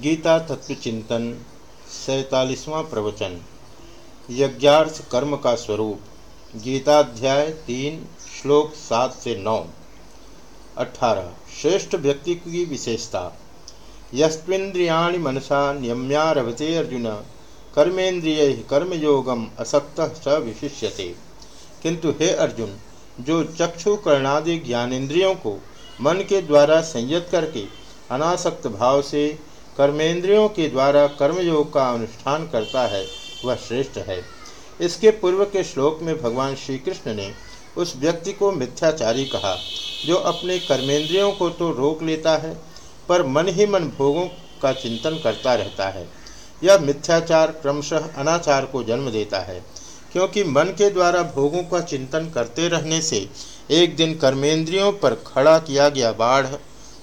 गीता तत्व चिंतन सैतालीसवां प्रवचन, यज्ञार्थ कर्म का स्वरूप, गीताध्याय तीन, श्लोक सात से नौ। अठारह, श्रेष्ठ व्यक्ति की विशेषता। यस्विंद्रिया मनसा नियम्यारभते अर्जुन, कर्मेन्द्रिय कर्मयोगम असक्त स विशिष्यते। किंतु हे अर्जुन, जो चक्षु कर्णादि ज्ञानेन्द्रियों को मन के द्वारा संयत करके अनासक्त भाव से कर्मेंद्रियों के द्वारा कर्मयोग का अनुष्ठान करता है, वह श्रेष्ठ है। इसके पूर्व के श्लोक में भगवान श्री कृष्ण ने उस व्यक्ति को मिथ्याचारी कहा, जो अपने कर्मेंद्रियों को तो रोक लेता है, पर मन ही मन भोगों का चिंतन करता रहता है। यह मिथ्याचार क्रमशः अनाचार को जन्म देता है, क्योंकि मन के द्वारा भोगों का चिंतन करते रहने से एक दिन कर्मेंद्रियों पर खड़ा किया गया बाढ़,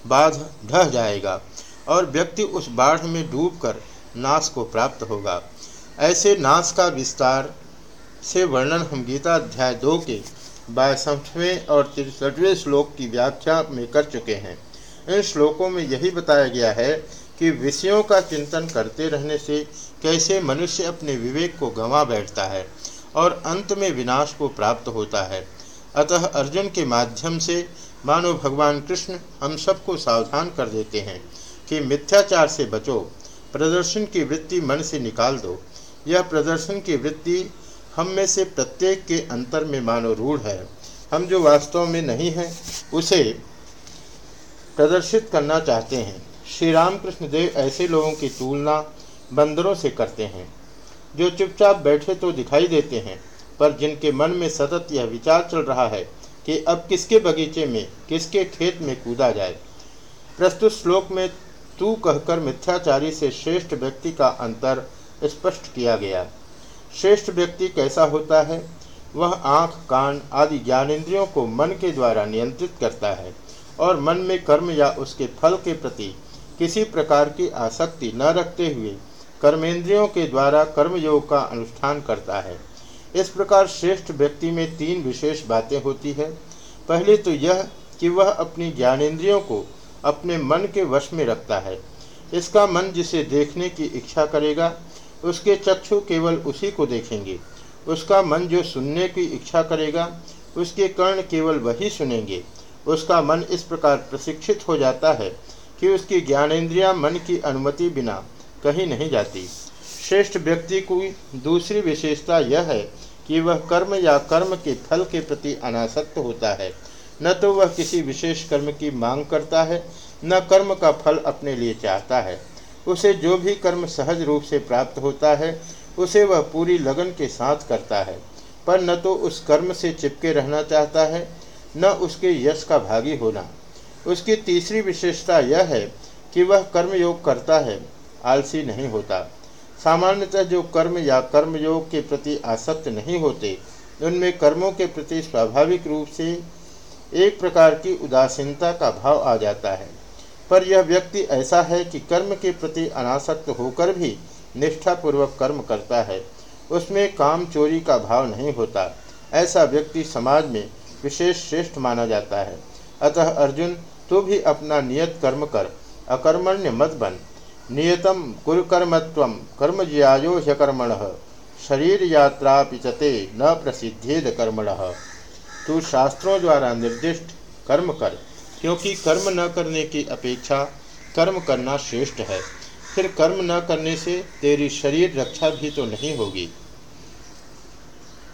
बाध ढह जाएगा। और व्यक्ति उस बाढ़ में डूबकर नाश को प्राप्त होगा। ऐसे नाश का विस्तार से वर्णन हम गीता अध्याय दो के बासठवें और तिरसठवें श्लोक की व्याख्या में कर चुके हैं। इन श्लोकों में यही बताया गया है कि विषयों का चिंतन करते रहने से कैसे मनुष्य अपने विवेक को गंवा बैठता है और अंत में विनाश को प्राप्त होता है। अतः अर्जुन के माध्यम से मानो भगवान कृष्ण हम सबको सावधान कर देते हैं। कि मिथ्याचार से बचो, प्रदर्शन की वृत्ति मन से निकाल दो। यह प्रदर्शन की वृत्ति हम में से प्रत्येक के अंतर में मानो रूढ़ है। हम जो वास्तव में नहीं है, उसे प्रदर्शित करना चाहते हैं। श्री रामकृष्ण देव ऐसे लोगों की तुलना बंदरों से करते हैं। जो चुपचाप बैठे तो दिखाई देते हैं, पर जिनके मन में सतत यह विचार चल रहा है कि अब किसके बगीचे में, किसके खेत में कूदा जाए। प्रस्तुत श्लोक में तू कहकर मिथ्याचारी से श्रेष्ठ व्यक्ति का अंतर स्पष्ट किया गया। श्रेष्ठ व्यक्ति कैसा होता है? वह आँख, कान आदि ज्ञानेन्द्रियों को मन के द्वारा नियंत्रित करता है और मन में कर्म या उसके फल के प्रति किसी प्रकार की आसक्ति न रखते हुए कर्मेंद्रियों के द्वारा कर्मयोग का अनुष्ठान करता है। इस प्रकार श्रेष्ठ व्यक्ति में तीन विशेष बातें होती है। पहले तो यह कि वह अपनी ज्ञानेन्द्रियों को अपने मन के वश में रखता है। इसका मन जिसे देखने की इच्छा करेगा, उसके चक्षु केवल उसी को देखेंगे। उसका मन जो सुनने की इच्छा करेगा, उसके कर्ण केवल वही सुनेंगे। उसका मन इस प्रकार प्रशिक्षित हो जाता है कि उसकी ज्ञानेन्द्रियाँ मन की अनुमति बिना कहीं नहीं जाती। श्रेष्ठ व्यक्ति की दूसरी विशेषता यह है कि वह कर्म या कर्म के फल के प्रति अनासक्त होता है। न तो वह किसी विशेष कर्म की मांग करता है, न कर्म का फल अपने लिए चाहता है। उसे जो भी कर्म सहज रूप से प्राप्त होता है, उसे वह पूरी लगन के साथ करता है। पर न तो उस कर्म से चिपके रहना चाहता है, न उसके यश का भागी होना। उसकी तीसरी विशेषता यह है कि वह कर्मयोग करता है, आलसी नहीं होता। सामान्यतः जो कर्म या कर्मयोग के प्रति आसक्त नहीं होते, उनमें कर्मों के प्रति स्वाभाविक रूप से एक प्रकार की उदासीनता का भाव आ जाता है। पर यह व्यक्ति ऐसा है कि कर्म के प्रति अनासक्त होकर भी निष्ठापूर्वक कर्म करता है। उसमें काम चोरी का भाव नहीं होता। ऐसा व्यक्ति समाज में विशेष श्रेष्ठ माना जाता है। अतः अर्जुन तो भी अपना नियत कर्म कर, अकर्मण्य मत बन। नियतम कुरुकर्मत्व कर्म ज्यायो ह्यकर्मण शरीर यात्रा पिचते न प्रसिद्धेद कर्मण। तू शास्त्रों द्वारा निर्दिष्ट कर्म कर, क्योंकि कर्म न करने की अपेक्षा कर्म करना श्रेष्ठ है। फिर कर्म न करने से तेरी शरीर रक्षा भी तो नहीं होगी।